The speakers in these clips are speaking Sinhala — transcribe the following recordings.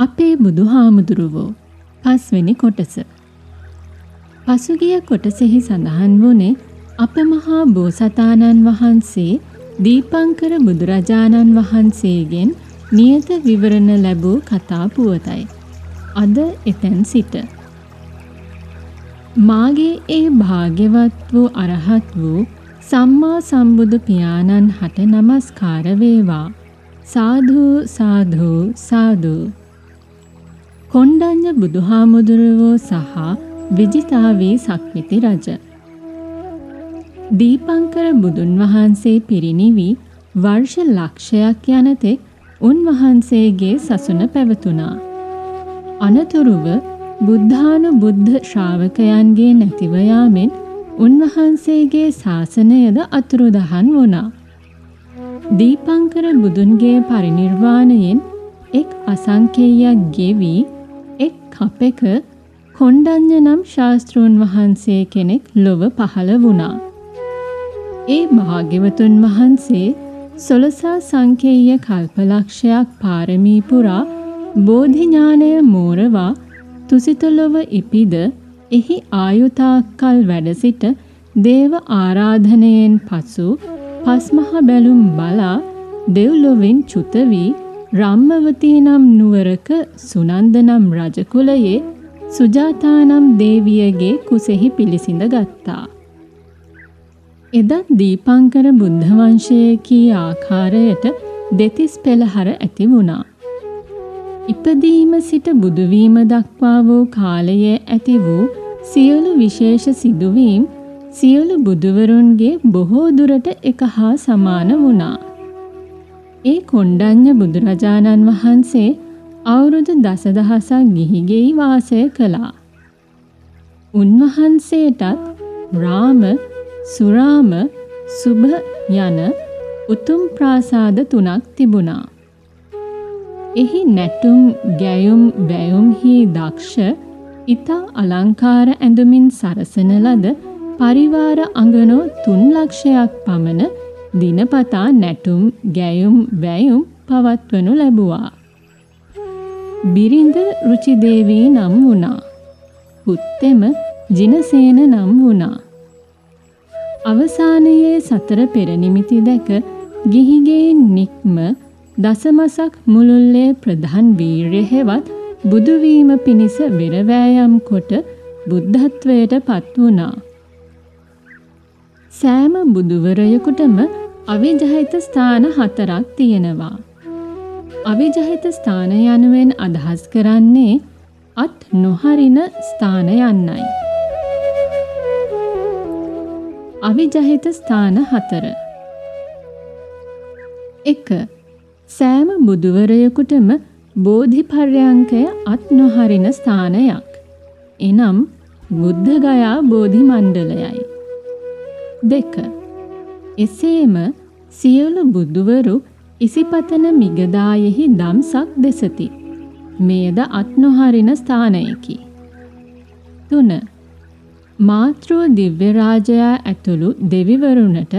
අපේ බුදුහාමුදුරුවෝ පස්වෙනි කොටස. පසුගිය කොටසෙහි සඳහන් වුණේ අප මහා බෝසතාණන් වහන්සේ දීපංකර බුදුරජාණන් වහන්සේගෙන් නියත විවරණ ලැබූ කතා පුවතයි. අද එතැන් සිට. මාගේ ඒ භාග්‍යවත් වූ අරහත් වූ සම්මා සම්බුදු පියාණන් හට නමස්කාර වේවා. සාධු සාධු සාධු කොණ්ඩඤ්ඤ බුදුහාමුදුරුවෝ සහ විජිතාවී සක්විති රජ. දීපංකර බුදුන් වහන්සේ පිරිනිවි වර්ෂ ලක්ෂයක් යනතෙක් උන්වහන්සේගේ සසුන පැවතුනා. අනතුරුව බුද්ධානු බුද්ධ ශ්‍රාවකයන්ගේ නැතිව යාමෙන් උන්වහන්සේගේ ශාසනයද අතුරුදහන් වුණා. දීපංකර බුදුන්ගේ පරිනිර්වාණයෙන් එක් අසංකේයයක් ගෙවි එක් කපෙක කොණ්ඩඤ්ඤ නම් ශාස්ත්‍රූන් වහන්සේ කෙනෙක් ලොව පහළ වුණා. ඒ භාග්‍යවතුන් වහන්සේ සොළසා සංකේය කල්පලක්ෂයක් පාරමී පුරා බෝධි ඥානය මෝරවා තුසිතලොව ඉපිද එහි ආයුතාකල් වැඩ සිට දේව ආරාධනයෙන් පසු පස්මහ බැලුම් බලා දෙව්ලොවින් චුත වී රම්මවතී නම් නුවරක සුනන්ද නම් රජකුලයේ සුජාතා නම් දේවියගේ කුසෙහි පිළිසිඳ ගත්තා. එදත් දීපංකර බුද්ධ වංශයේ කී ආකාරයට දෙතිස් පෙළහර ඇති වුණා. ඉපදීම සිට බුදුවීම දක්වා වූ කාලයේ ඇති වූ සියලු විශේෂ සිදුවීම් සියලු බුදුවරුන්ගේ බොහෝ දුරට එක හා සමාන වුණා. ඒ කොණ්ඩඤ්ඤ බුදුරජාණන් වහන්සේ අවුරුදු දසදහසක් ගිහිගෙයි වාසය කළා. උන්වහන්සේටත් රාම, සුරාම, සුභ යන උතුම් ප්‍රාසාද තුනක් තිබුණා. එහි නැටුම්, ගැයුම්, වැයුම්හි දක්ෂ, ඊතා අලංකාර ඇඳුමින් සරසන ලද පරිවාර අඟනෝ තුන් ලක්ෂයක් පමණ දිනපතා නැටුම් ගැයුම් වැයුම් පවත්වනු ලැබුවා. බිරිඳ රුචිදේවී නම් වුණා. පුත්තෙම ජිනසේන නම් වුණා. අවසානයේ සතර පෙරනිමිති දැක ගිහිගේ නික්ම දසමසක් මුළුල්ලේ ප්‍රධාන වීරය හෙවත් බුදුවීම පිණිස වෙරවෑයම් කොට බුද්ධත්වයට පත් වුණා. සෑම බුදුවරයකුටම අවිජහිත ස්ථාන හතරක් තියෙනවා. අවිජහිත ස්ථාන යනුවෙන් අදහස් කරන්නේ අත් නොහරින ස්ථාන යන්නයි. අවිජහිත ස්ථාන හතර. එක සෑම බුදුවරයකුටම බෝධිපර්යංකය අත් නොහරින ස්ථානයක්. එනම් බුද්ධගයා බෝධි මණ්ඩලයයි. දෙක. එසේම සියලු බුදුවරු ඉසිපතන මිගදායෙහි දම්සක් දෙසති. මෙයද අත් නොහරින ස්ථානයකි. තුන. මාතෘ දිව්‍ය රාජයා ඇතුළු දෙවිවරුනට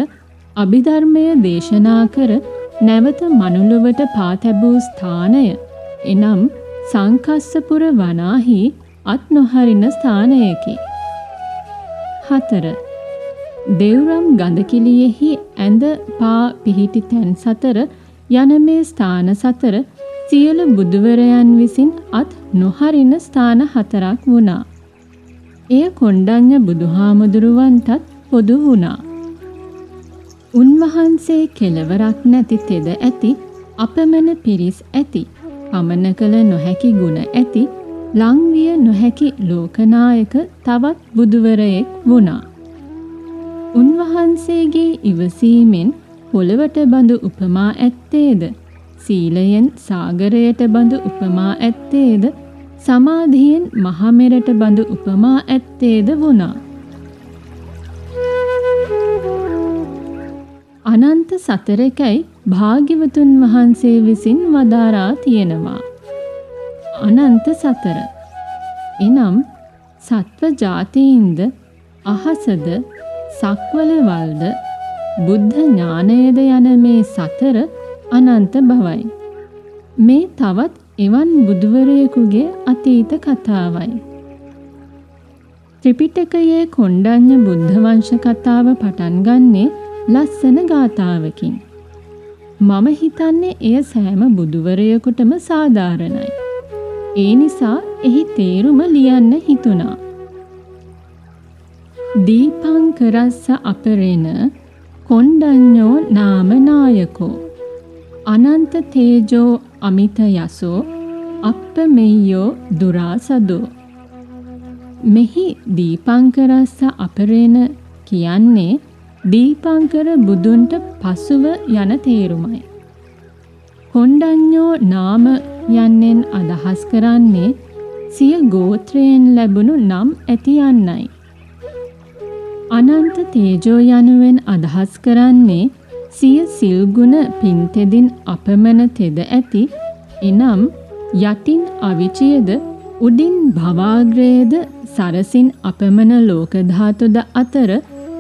අභිධර්මය දේශනා කර නැවත මනුලොවට පා තැබූ ස්ථානය එනම් සංකස්සපුර වනාහි අත් නොහරින ස්ථානයකි. හතර. දෙව්රම් ගඳකිලියෙහි ඇඳ පා පිහිටි තැන් සතර යන මේ ස්ථාන සතර සියලු බුදුවරයන් විසින් අත් නොහරින ස්ථාන හතරක් වුණා. එය කොණ්ඩඤ්ඤ බුදුහාමුදුරුවන්ටත් පොදු වුණා. උන්වහන්සේ කෙලවරක් නැති තෙද ඇති අපමණ පිරිස් ඇති පමන කළ නොහැකි ගුණ ඇති ලංවිය නොහැකි ලෝකනායක තවත් බුදුවරයෙක් වුණා. උන්වහන්සේගේ ඉවසීමෙන් පොළවට බඳු උපමා ඇත්තේද සීලයෙන් සාගරයට බඳු උපමා ඇත්තේද සමාධියෙන් මහමෙරට බඳු උපමා ඇත්තේද වුණා. අනන්ත සතරකයි භාග්‍යවතුන් වහන්සේ විසින් වදාරා තියෙනවා. අනන්ත සතර. එනම් සත්ව ජාතීන්ද අහසද සක්වලවල්ද බුද්ධ ඥානයද යන මේ සතර අනන්ත බවයි. මේ තවත් එවන් බුදුවරයෙකුගේ අතීත කතාවයි. ත්‍රිපිටකයේ කොණ්ඩඤ්ඤ බුද්ධ වංශ කතාව පටන් ගන්නේ ලස්සන ගාතාවකින්. මම හිතන්නේ එය සෑම බුදුවරයෙකුටම සාධාරණයි. ඒ නිසා එහි තේරුම ලියන්න හිතුණා. දීපංකරස්ස අපරෙන කොණ්ඩඤ්ඤෝ නාම නායකෝ අනන්ත තේජෝ අමිත යසෝ අප්පමෙය්‍යෝ දුරාසදෝ මෙහි දීපංකරස්ස අපරේන කියන්නේ දීපංකර බුදුන්ට පසුව යන තේරුමයි. කොණ්ඩඤ්ඤෝ නාම යන්නෙන් අදහස් කරන්නේ සිය ගෝත්‍රයෙන් ලැබුණු නම් ඇති යන්නයි. අනන්ත තේජෝ යනුවෙන් අදහස් කරන්නේ සිය සිල්ගුණ පින්තෙදින් අපමණ තෙද ඇති එනම් යටින් අවිචියද උඩින් භවාග්‍රයේද සරසින් අපමණ ලෝකධාතුද අතර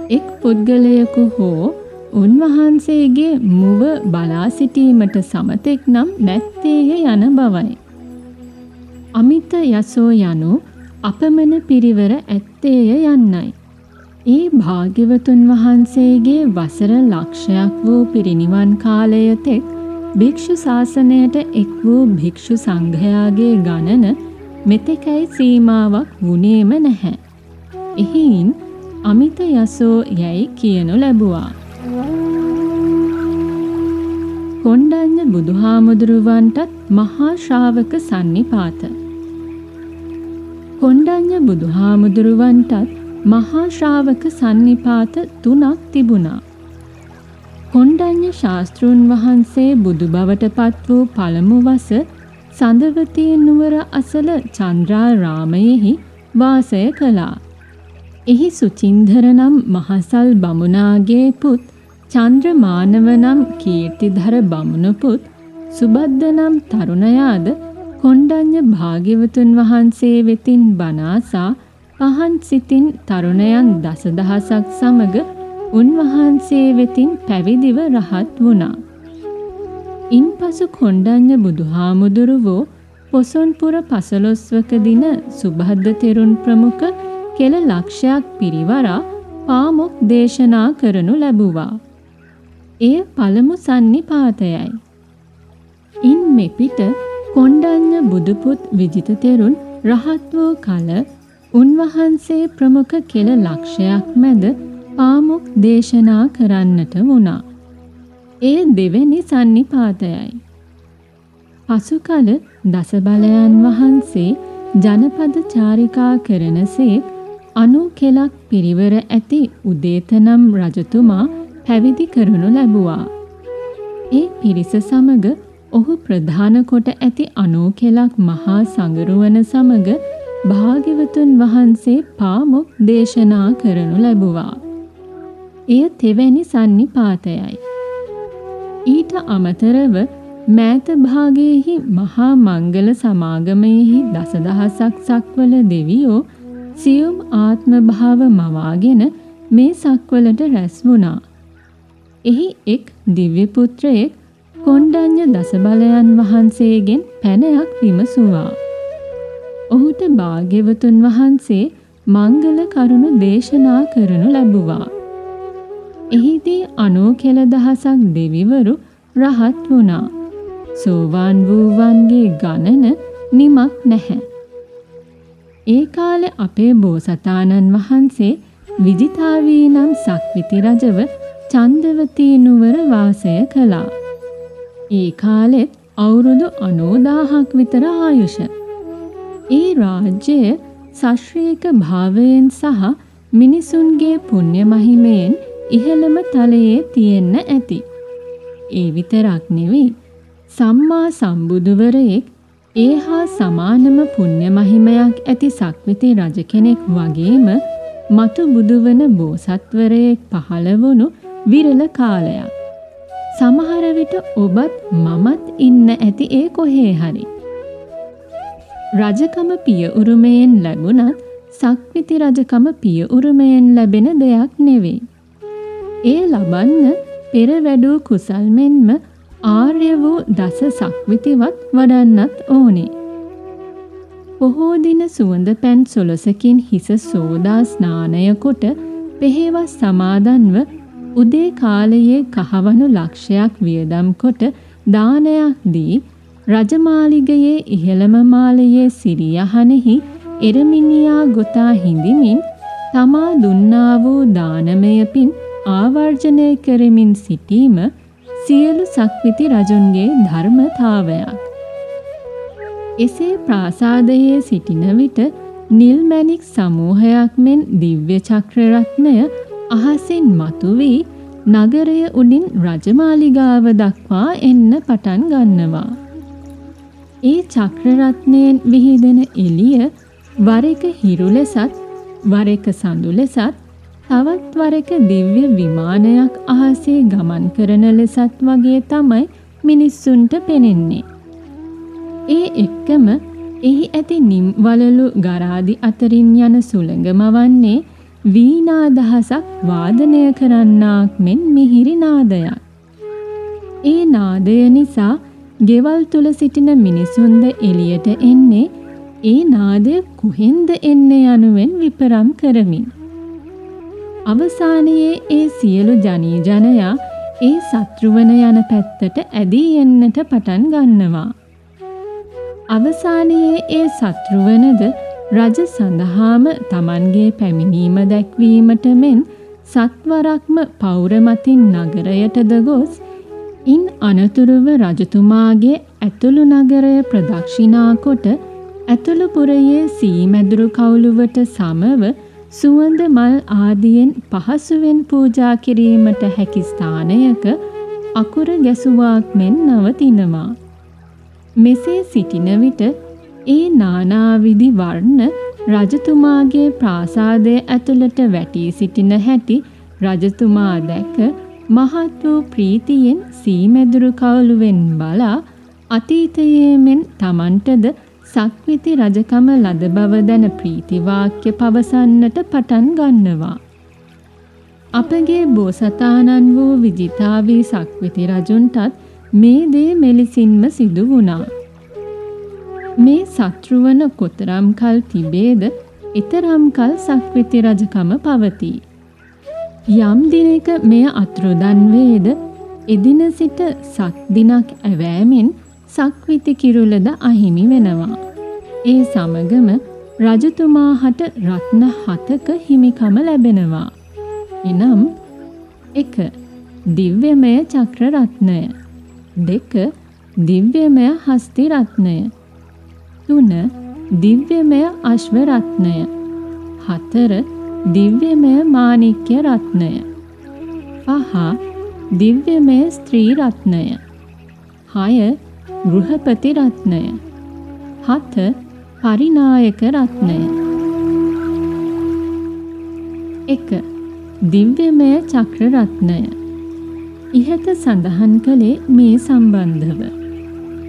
එක් පුද්ගලයකු හෝ උන්වහන්සේගේ මුව බලා සිටීමට සමතෙක් නම් නැත්තේය යන බවයි. අමිත යසෝ යනු අපමණ පිරිවර ඇත්තේය යන්නයි. ඒ භාග්‍යවතුන් වහන්සේගේ වසර ලක්ෂයක් වූ පිරිනිවන් කාලය තෙක් භික්ෂු ශාසනයට එක් වූ භික්ෂු සංඝයාගේ ගණන මෙතෙකයි සීමාවක් වුණේම නැහැ. එහින් අමිත යසෝ යැයි කියනු ලැබුවා. කොණ්ඩඤ්ඤ බුදුහාමුදුරුවන්ටත් මහා ශ්‍රාවක සන්නිපාත. කොණ්ඩඤ්ඤ බුදුහාමුදුරුවන්ටත් මහා ශ්‍රාවක සන්නිපාත තුනක් තිබුණා. කොණ්ඩඤ්ඤ ශාස්ත්‍රුන් වහන්සේ බුදු බවට පත් වූ පළමු වස සඳවතී නුවර අසල චන්ද්‍රාරාමයෙහි වාසය කළා. එහි සුචින්දර නම් මහසල් බමුණාගේ පුත් චන්ද්‍රමානව නම් කීර්තිධර බමුණු පුත් සුබද්ද නම් තරුණයාද කොණ්ඩඤ්ඤ භාග්‍යවතුන් වහන්සේ වෙතින් බනාසා පහන් සිතින් තරුණයන් දසදහසක් සමග උන්වහන්සේ වෙතින් පැවිදිව රහත් වුණා. ඉන්පසු කොණ්ඩඤ්ඤ බුදුහාමුදුරුවෝ පොසොන්පුර පසළොස්වක දින සුභද්ද තෙරුන් ප්‍රමුඛ කෙල ලක්ෂයක් පිරිවරා පාමුක් දේශනා කරනු ලැබුවා. එය පළමු සන්නිපාතයයි. ඉන් මෙපිට කොණ්ඩඤ්ඤ බුදුපුත් විජිත තෙරුන් රහත් වූ කල උන්වහන්සේ ප්‍රමුඛ කෙල ලක්ෂයක් මැද පාමුක් දේශනා කරන්නට වුණා. එය දෙවැනි සන්නිපාතයයි. පසු කල දසබලයන් වහන්සේ ජනපද චාරිකා කරනසේක් අනු කෙලක් පිරිවර ඇති උදේතනම් රජතුමා පැවිදි කරනු ලැබුවා. ඒ පිරිස සමග ඔහු ප්‍රධාන කොට ඇති අනු කෙලක් මහා සංගරුවන සමග භාග්‍යවතුන් වහන්සේ පාමුක් දේශනා කරනු ලැබුවා. එය තෙවැනි සන්නිපාතයයි. ඊට අමතරව මෑත භාගයෙහි මහා මංගල සමාගමයෙහි දසදහසක් සක්වල දෙවියෝ සියුම් ආත්ම භාව මවාගෙන මේ සක්වලට රැස් වුණා. එහි එක් දිව්‍ය පුත්‍රයෙක් කොණ්ඩඤ්ඤ දසබලයන් වහන්සේගෙන් පැනයක් විමසුවා. ඔහුට භාග්‍යවතුන් වහන්සේ මංගල කරුණු දේශනා කරනු ලැබුවා. එහිදී අනෝ කෙල දහසක් දෙවිවරු රහත් වුණා. සෝවාන් වූවන්ගේ ගණන නිමක් නැහැ. ඒ කාලේ අපේ බෝසතාණන් වහන්සේ විජිතාවී නම් සක්විති රජව චන්දවතී නුවර වාසය කළා. ඒ කාලෙත් අවුරුදු 90000ක් විතර ආයුෂ. ඒ රාජ්‍යය සශ්‍රීක භාවයෙන් සහ මිනිසුන්ගේ පුණ්‍ය මහිමයෙන් ඉහළම තලයේ තියෙන්න ඇති. ඒ විතරක් නෙවෙයි සම්මා සම්බුදුවරයෙක් ඒ හා සමානම පුණ්‍ය මහිමයක් ඇති සක්විති රජ කෙනෙක් වගේම මතු බුදුවන බෝසත්වරයෙක් පහළ වුණු විරල කාලයක්. සමහර විට ඔබත් මමත් ඉන්න ඇති ඒ කොහේ හරි. රජකම පිය උරුමයෙන් ලැබුණත් සක්විති රජකම පිය උරුමයෙන් ලැබෙන දෙයක් නෙවෙයි. ඒ ලබන්න පෙර වැඩූ කුසල් මෙන්ම ආර්ය වූ දස සක්විතිවත් වඩන්නත් ඕනේ. බොහෝ දින සුවඳ පැන් සොලසකින් හිස සෝදා ස්නානය කොට පෙහෙවස් සමාදන්ව උදේ කාලයේ කහවණු ලක්ෂයක් වියදම් කොට දානයක් දී රජමාලිගයේ ඉහළම මාලයේ සිරියහනෙහි එරමිනියා ගොතා හිඳිමින් තමා දුන්නා වූ දානමය පින් ආවර්ජනය කරමින් සිටීම සියලු සක්විති රජුන්ගේ ධර්මතාවයක්. එසේ ප්‍රාසාදයේ සිටින විට නිල්මැණික් සමූහයක් මෙන් දිව්‍ය චක්‍රරත්නය අහසින් මතුවී නගරය උඩින් රජමාලිගාව දක්වා එන්න පටන් ගන්නවා. ඒ චක්‍රරත්නයෙන් විහිදෙන එළිය වර එක හිරු ලෙසත් වර එක සඳු ලෙසත් තවත් වර එක දිව්‍ය විමානයක් අහසේ ගමන් කරන ලෙසත් වගේ තමයි මිනිස්සුන්ට පෙනෙන්නේ. ඒ එක්කම එහි ඇති නිම් වලලු ගරාදි අතරින් යන සුළඟම වන්නේ වීණා දහසක් වාදනය කරන්නාක් මෙන් මිහිරි නාදයක්. ඒ නාදය නිසා ගෙවල් තුල සිටින මිනිසුන්ද එළියට එන්නේ ඒ නාදය කුහෙන්ද එන්නේ යනුවෙන් විපරම් කරමින්. අවසානයේ ඒ සියලු ජනී ජනයා ඒ සත්‍රුවන යන පැත්තට ඇදී එන්නට පටන් ගන්නවා. අවසානයේ ඒ සත්‍රුවනද රජ සඳහාම තමන්ගේ පැමිණීම දැක්වීමට මෙන් සත්වරක්ම පෞරමතින් නගරයටද ගොස් ඉන් අනතුරුව රජතුමාගේ ඇතුළු නගරය ප්‍රදක්ෂිනා කොට ඇතුළුපුරයේ සීමැදුරු කවුළුවට සමව සුවඳ මල් ආදියෙන් පහසුවෙන් පූජා කිරීමට හැකි ස්ථානයක අකුර ගැසුවාක් මෙන් නවතිනවා. මෙසේ සිටින විට ඒ නානාවිධි වර්ණ රජතුමාගේ ප්‍රාසාදය ඇතුළට වැටී සිටින හැටි රජතුමා දැක මහත් වූ ප්‍රීතියෙන් සීමැදුරු කවුළුවෙන් බලා අතීතයේ මෙන් තමන්ටද සක්විති රජකම ලද බව දැන ප්‍රීතිවාක්‍ය පවසන්නට පටන් ගන්නවා. අපගේ බෝසතාණන් වූ විජිතාවී සක්විති රජුන්ටත් මේ දේ මෙලෙසින්ම සිදු වුණා. මේ සත්‍රුවන කොතරම් කල් තිබේද එතරම් කල් සක්විති රජකම පවතී. යම් දිනක මෙය අතුරුදන් වේද එදින සිට සත් දිනක් ඇවෑමෙන් සක්විති කිරුලද අහිමි වෙනවා. ඒ සමගම රජතුමා හට රත්න හතක හිමිකම ලැබෙනවා. එනම් එක දිව්‍යමය චක්‍ර රත්නය දෙක දිව්‍යමය හස්ති රත්නය තුන දිව්‍යමය අශ්ව රත්නය හතර දිව්‍යමය මාණික්‍ය රත්නය. පහ දිව්‍යමය ස්ත්‍රී රත්නය. හය ගෘහපති රත්නය. හත පරිනායක රත්නය. එක දිව්‍යමය චක්‍ර රත්නය. ඉහත සඳහන් කළේ මේ සම්බන්ධව.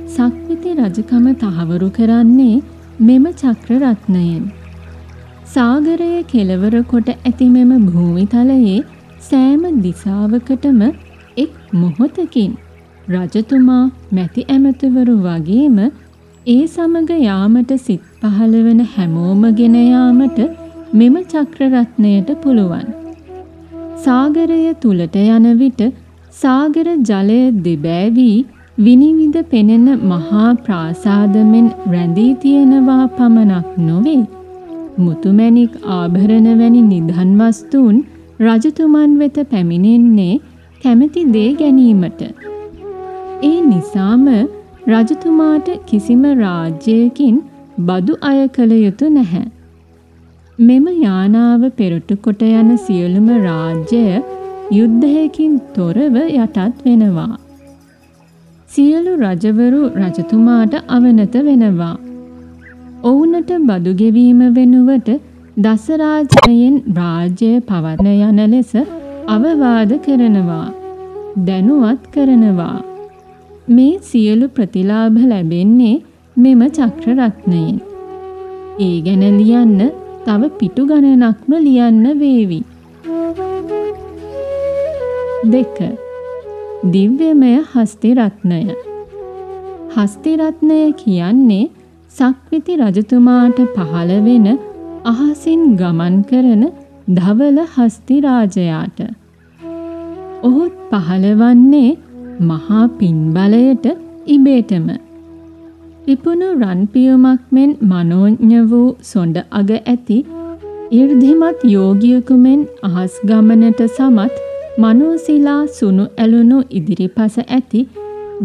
සක්විති රජකම තහවුරු කරන්නේ මෙම චක්‍ර රත්නයෙන්. සාගරයේ කෙළවර කොට ඇති මෙම භූමිතලයේ සෑම දිසාවකටම එක් මොහොතකින් රජතුමා මැති ඇමතිවරු වගේම ඒ සමග යාමට සිත් පහළ වන හැමෝම ගෙන යාමට මෙම චක්‍රරත්නයට පුළුවන්. සාගරය තුලට යන විට සාගර ජලය දෙබෑවී විනිවිද පෙනෙන මහා ප්‍රාසාදමෙන් රැඳී තියෙනවා පමණක් නොවේ. මුතුමැණික් ආභරණ වැනි නිධන් වස්තුන් රජතුමන් වෙත පැමිණෙන්නේ කැමති දේ ගැනීමට. ඒ නිසාම රජතුමාට කිසිම රාජ්‍යයකින් බදු අය කළ යුතු නැහැ. මෙම යානාව පෙරටු කොට යන සියලුම රාජ්‍යය යුද්ධයකින් තොරව යටත් වෙනවා. සියලු රජවරු රජතුමාට අවනත වෙනවා. ඔවුනට බදු ගෙවීම වෙනුවට දසරාජයෙන් රාජ්‍යය පවත්න යන ලෙස අවවාද කරනවා. දැනුවත් කරනවා. මේ සියලු ප්‍රතිලාභ ලැබෙන්නේ මෙම චක්‍ර රත්නයෙන්. ඒ ගැන ලියන්න තව පිටු ගණනක්ම ලියන්න වේවි. දෙක දිව්‍යමය හස්ති රත්නය. හස්ති රත්නය කියන්නේ සක්විති රජතුමාට පහළ වෙන අහසින් ගමන් කරන ධවල හස්ති රාජයාට. ඔහුත් පහළවන්නේ මහා පින්බලයට ඉබේටම. පිපුණු රන්පියුමක් මෙන් මනෝඥ වූ සොඬ අග ඇති 이르දිමත් යෝගියෙකු මෙන් අහස් ගමනට සමත් මනෝසිලා සුණු ඇලුණු ඉදිරිපස ඇති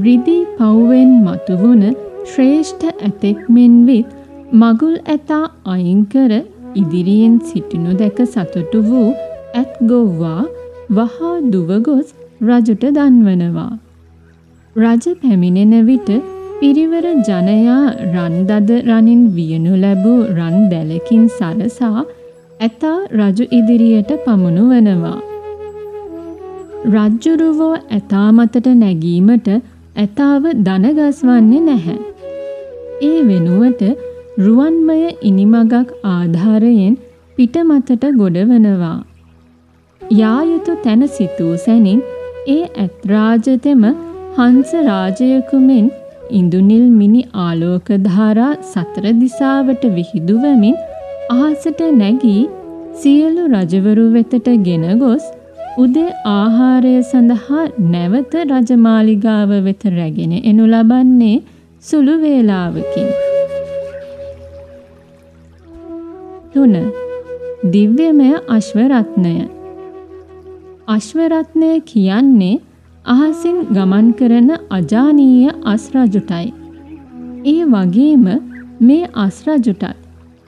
රිදී පව්වෙන් මතුවුණ ශ්‍රේෂ්ඨ ඇතෙක් මෙන් විත් මගුල් ඇතා අයින් කර ඉදිරියෙන් සිටිනු දැක සතුටු වූ ඇත් ගොව්වා වහා දුව ගොස් රජුට දන්වනවා. රජ පැමිණෙන විට පිරිවර ජනයා රන්දද රනින් වියනු ලැබූ රන් දැලකින් සරසා ඇතා රජු ඉදිරියට පමුණුවනවා. රජ්ජුරුවෝ ඇතා මතට නැගීමට ඇතාව දනගස්වන්නේ නැහැ. ඒ වෙනුවට රුවන්මය ඉනිමගක් ආධාරයෙන් පිටමතට ගොඩවනවා. යායුතු තැන සිතූ සැනින් ඒ ඇත්රාජතෙම හංස රාජයකුමෙන් ඉඳුනිල් මිනි ආලෝකධාරා සතර දිසාවට විහිදුවමින් අහසට නැගී සියලු රජවරු වෙතට ගෙන ගොස් උදේ ආහාරය සඳහා නැවත රජමාලිගාව වෙත රැගෙන එනු ලබන්නේ සුළු වේලාවකින්. තුන දිව්‍යමය අශ්වරත්නය අශ්වරත්නය කියන්නේ අහසින් ගමන් කරන අජානීය අස්රජුටයි. ඒ වගේම මේ අස්රජුටත්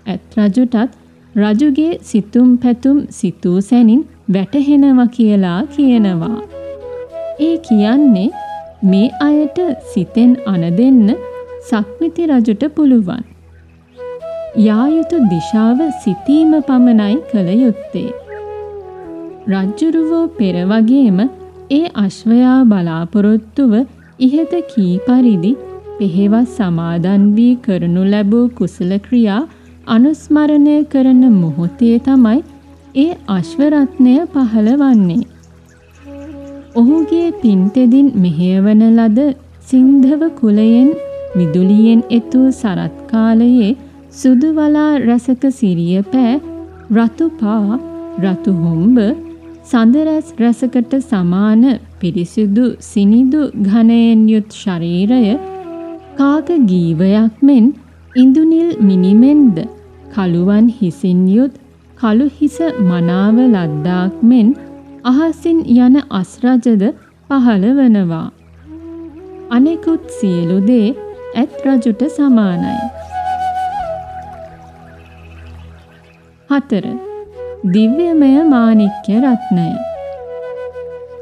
ඇත් රජුටත් රජුගේ සිතුම් පැතුම් සිතූ සැනින් වැටහෙනවා කියලා කියනවා. ඒ කියන්නේ මේ අයට සිතෙන් අන දෙන්න සක්විති රජුට පුළුවන්. යා යුතු දිශාව සිතීම පමණයි කළ යුත්තේ. රජ්ජුරුවෝ පෙර වගේම ඒ අශ්වයා බලාපොරොත්තුව ඉහත කී පරිදි පෙහෙවස් සමාදන් වී කරනු ලැබූ කුසල ක්‍රියා අනුස්මරණය කරන මොහොතේ තමයි ඒ අශ්වරත්නය පහළවන්නේ. ඔහුගේ පින්තෙදින් මෙහෙයවන ලද සින්ධව කුලයෙන් මිදුලියෙන් එතු සරත් කාලයේ සුදු වලා රසක සිරිය පෑ රතු පා රතු හොම්බ සඳරැස් රසකට සමාන පිරිසිදු සිනිදු ඝනයෙන් යුත් ශරීරය කාක ගීවයක් මෙන් ඉඳුනිල් මිනිමෙන්ද කළුවන් හිසින් යුත් කළු හිස මනාව ලද්දාක් මෙන් අහසින් යන අස්රජද පහළ වනවා. අනෙකුත් සියලු දේ ඇත් රජුට සමානයි. හතර දිව්‍යමය මාණික්‍ය රත්නය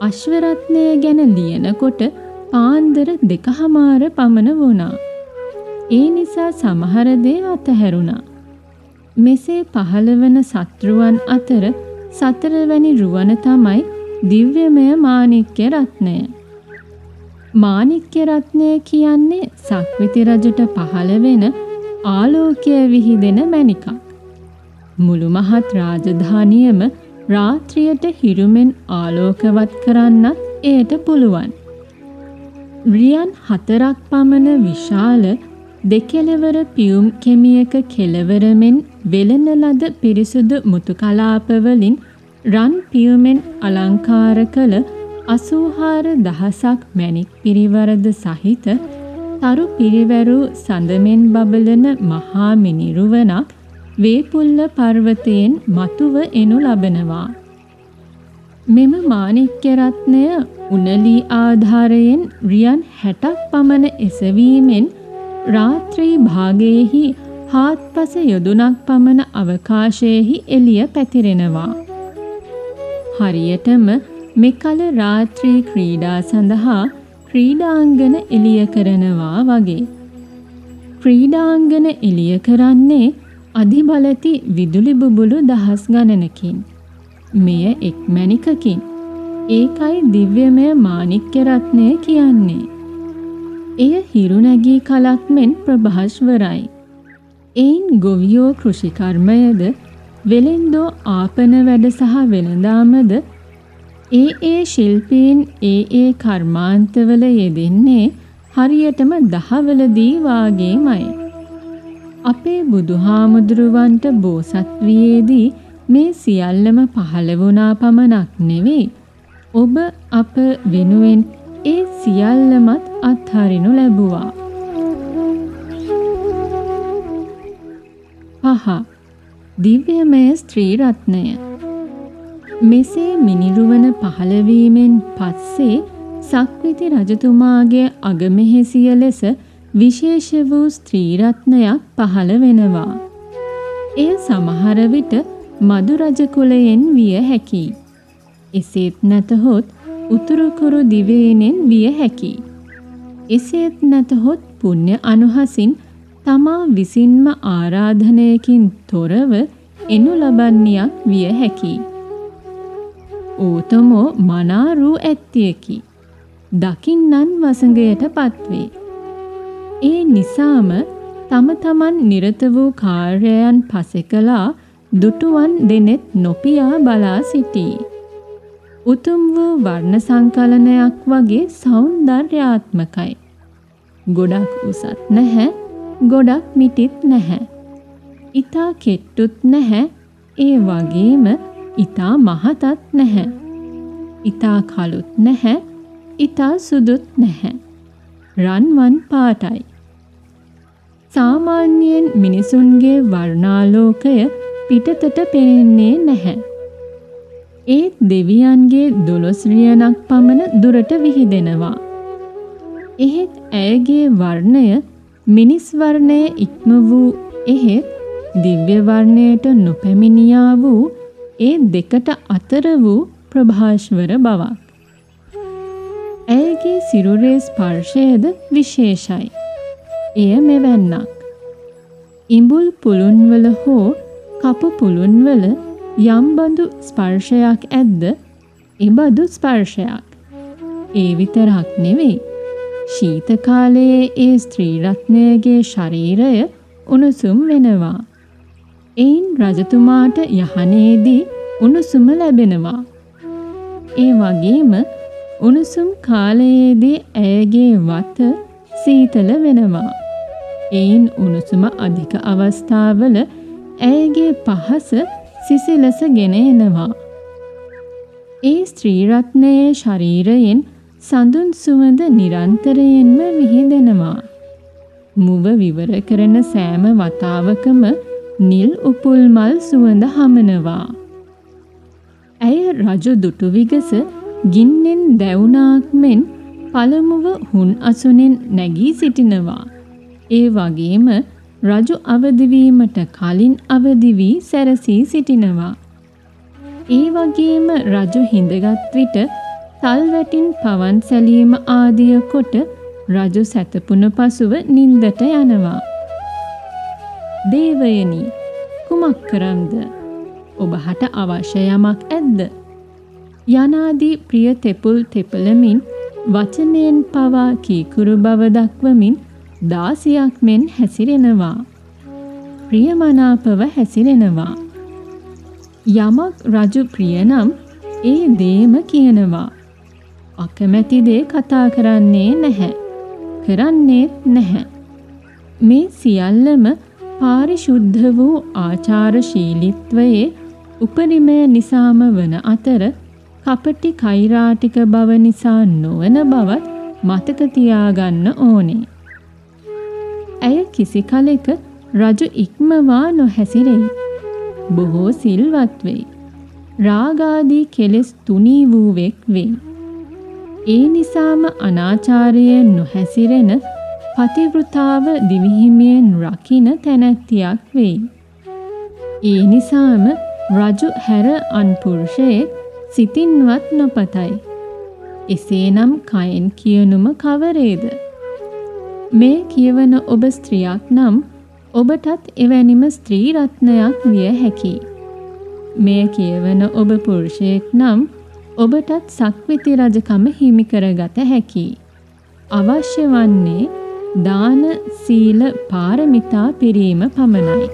අශ්වරත්නය ගැන ලියනකොට පාන්දර දෙකහමාර පමණ වුණා. ඒ නිසා සමහර දේ අතහැරුණා. මෙසේ පහළවන සත්‍රුවන් අතර සතරවැනි රුවන තමයි දිව්‍යමය මාණික්‍ය රත්නය. මාණික්‍ය රත්නය කියන්නේ සක්විති රජුට පහළ වෙන ආලෝකය විහිදෙන මණිකක්. මුළු මහත් රාජධානියම රාත්‍රියට හිරුමෙන් ආලෝකවත් කරන්නත් එයට පුළුවන්. රියන් හතරක් පමණ විශාල දෙකෙලවර පියුම් කෙමියක කෙලවරමෙන් වෙලන ලද පිරිසුදු මුතු කලාපවලින් රන් පියුමෙන් අලංකාර කළ අසූහාර දහසක් මැණික් පිරිවරද සහිත තරු පිරිවැරු සඳමෙන් බබලන මහා මිනිරුවනක් වේපුල්ල පර්වතයෙන් මතුව එනු ලබනවා. මෙම මාණික්‍ය රත්නය උනලී ආධාරයෙන් රියන් 60ක් පමණ එසවීමෙන් රාත්‍රී භාගයේහි හාත්පස යොදුනක් පමණ අවකාශයෙහි එළිය පැතිරෙනවා. හරියටම මෙකල රාත්‍රී ක්‍රීඩා සඳහා ක්‍රීඩාංගන එළිය කරනවා වගේ. ක්‍රීඩාංගන එළිය කරන්නේ අධිබලති විදුලි බුබුලු දහස් ගණනකින්. මෙය එක් මැණිකකින්. ඒකයි දිව්‍යමය මාණික්‍ය රත්නය කියන්නේ. එය හිරු නැගී කලක් මෙන් ප්‍රභාස්වරයි. එයින් ගොවියෝ කෘෂිකර්මයද වෙලෙන්දෝ ආපන වැඩ සහ වෙළඳාමද ඒ ඒ ශිල්පීන් ඒ ඒ කර්මාන්තවල යෙදෙන්නේ හරියටම දහවලදී වාගේමයි. අපේ බුදුහාමුදුරුවන්ට බෝසත් වියේදී මේ සියල්ලම පහළ වුණා පමණක් නෙවෙයි. ඔබ අප වෙනුවෙන් ඒ සියල්ලමත් අත්හරිනු ලැබුවා. පහ දිව්‍යමය ස්ත්‍රී රත්නය මෙසේ මිනිරුවන පහළවීමෙන් පස්සේ සක්විති රජතුමාගේ අගමෙහෙසිය ලෙස විශේෂ වූ ස්ත්‍රී රත්නයක් පහළ වෙනවා. එය සමහර විට මදු රජ කුලයෙන් විය හැකියි. එසේත් නැතහොත් උතුරුකුරු දිවයිනෙන් විය හැකියි. එසේත් නැතහොත් පුණ්‍ය අනුහසින් තමා විසින්ම ආරාධනයකින් තොරව එනු ලබන්නියක් විය හැකියි. ඌතමෝ මනාරූ ඇත්තියකි. දකින්නන් වසඟයට පත්වේ. ඒ නිසාම තම තමන් නිරත වූ කාර්යයන් පසෙකලා දුටුවන් දෙනෙත් නොපියා බලා සිටී. උතුම් වූ වර්ණ සංකලනයක් වගේ සෞන්දර්යාත්මකයි. ගොඩක් උසත් නැහැ, ගොඩක් මිටිත් නැහැ. ඊතා කෙට්ටුත් නැහැ, ඒ වගේම ඊතා මහතත් නැහැ. ඊතා කළුත් නැහැ, ඊතා සුදුත් නැහැ. රන්වන් පාටයි. සාමාන්‍යයෙන් මිනිසුන්ගේ වර්ණාලෝකය පිටතට පෙනෙන්නේ නැහැ. ඒත් දෙවියන්ගේ දොළොස් රියනක් පමණ දුරට විහිදෙනවා. එහෙත් ඇයගේ වර්ණය මිනිස් වර්ණය ඉක්ම වූ එහෙත් දිව්‍ය වර්ණයට නොපැමිණියා වූ ඒ දෙකට අතර වූ ප්‍රභාෂ්වර බවක්. ඇයගේ සිරුරේ ස්පර්ශයද විශේෂයි. එය මෙවැන්නක්. ඉඹුල් පුළුන්වල හෝ කපු පුළුන්වල යම්බඳු ස්පර්ශයක් ඇද්ද එබඳු ස්පර්ශයක්. ඒ විතරක් නෙවෙයි. ශීත කාලයේ ඒ ස්ත්‍රී රත්නයගේ ශරීරය උණුසුම් වෙනවා. එයින් රජතුමාට යහනේදී උණුසුම ලැබෙනවා. ඒ වගේම උණුසුම් කාලයේදී ඇයගේ වත සීතල වෙනවා. එයින් උණුසුම අධික අවස්ථාවල ඇයගේ පහස සිසිලස ගෙන එනවා. ඒ ස්ත්‍රී රත්නයේ ශරීරයෙන් සඳුන් සුවඳ නිරන්තරයෙන්ම විහිදෙනවා. මුව විවර කරන සෑම වතාවකම නිල් උපුල් මල් සුවඳ හමනවා. ඇය රජු දුටු විගස ගින්නෙන් දැවුනාක් මෙන් පළමුව හුන් අසුනෙන් නැගී සිටිනවා. ඒ වගේම රජු අවදිවීමට කලින් අවදි වී සැරසී සිටිනවා. ඒ වගේම රජු හිඳගත් විට තල්වැටින් පවන් සැලීම ආදිය කොට රජු සැතපුන පසුව නින්දට යනවා. දේවයනි කුමක් කරන්ද? ඔබ හට අවශ්‍ය යමක් ඇද්ද? යනාදී ප්‍රිය තෙපුල් තෙපලමින් වචනයෙන් පවා කීකුරු බව දක්වමින් දාසියක් මෙන් හැසිරෙනවා. ප්‍රියමනාපව හැසිරෙනවා. යමක් රජු ප්‍රියනම් ඒ දේම කියනවා. අකමැති දේ කතා කරන්නේ නැහැ. කරන්නේත් නැහැ. මේ සියල්ලම පාරිශුද්ධ වූ ආචාරශීලීත්වයේ උපරිමය නිසාම වන අතර කපටි කෛරාටික බව නිසා නොවන බවත් මතක තියාගන්න ඕනේ. ඇය කිසි කලෙක රජු ඉක්මවා නොහැසිරෙයි. බොහෝ සිල්වත් වෙයි. රාගාදී කෙලෙස් තුනී වූවෙක් වෙයි. ඒ නිසාම අනාචාරයෙන් නොහැසිරෙන පතිවෘතාව දිවිහිමියෙන් රකින තැනැත්තියක් වෙයි. ඒ නිසාම රජු හැර අන්පුරුෂයෙක් සිතින්වත් නොපතයි. එසේනම් කයෙන් කියනුම කවරේද? මේ කියවන ඔබ ස්ත්‍රියක් නම් ඔබටත් එවැනිම ස්ත්‍රී රත්නයක් විය හැකියි. මෙය කියවන ඔබ පුරුෂයෙක් නම් ඔබටත් සක්විති රජකම හිමි කරගත හැකියි. අවශ්‍ය වන්නේ දාන සීල පාරමිතා පිරීම පමණයි.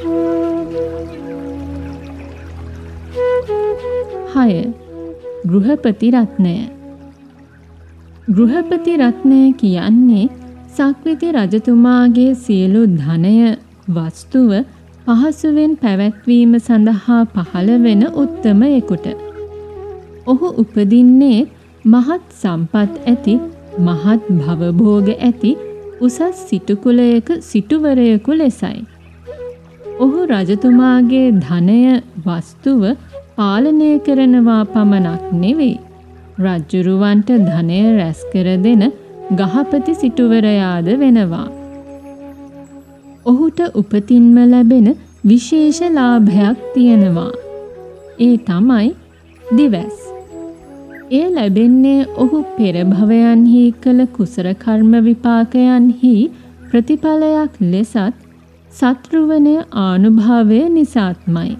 6. ගෘහපති රත්නය. ගෘහපති රත්නය කියන්නේ සක්විති රජතුමාගේ සියලු ධනය වස්තුව පහසුවෙන් පැවැත්වීම සඳහා පහළ වෙන උත්තමයෙකුට. ඔහු උපදින්නේ මහත් සම්පත් ඇති මහත් භවභෝග ඇති උසස් සිටුකුලයක සිටුවරයකු ලෙසයි. ඔහු රජතුමාගේ ධනය වස්තුව පාලනය කරනවා පමණක් නෙවෙයි. රජ්ජුරුවන්ට ධනය රැස්කර දෙන ගහපති සිටුවරයාද වෙනවා. ඔහුට උපතින්ම ලැබෙන විශේෂ ලාභයක් තියෙනවා. ඒ තමයි දිවැස්. එය ලැබෙන්නේ ඔහු පෙර භවයන්හි කළ කුසර කර්ම විපාකයන්හි ප්‍රතිඵලයක් ලෙසත් සත්‍රුවනය ආනුභාවය නිසාත්මයි.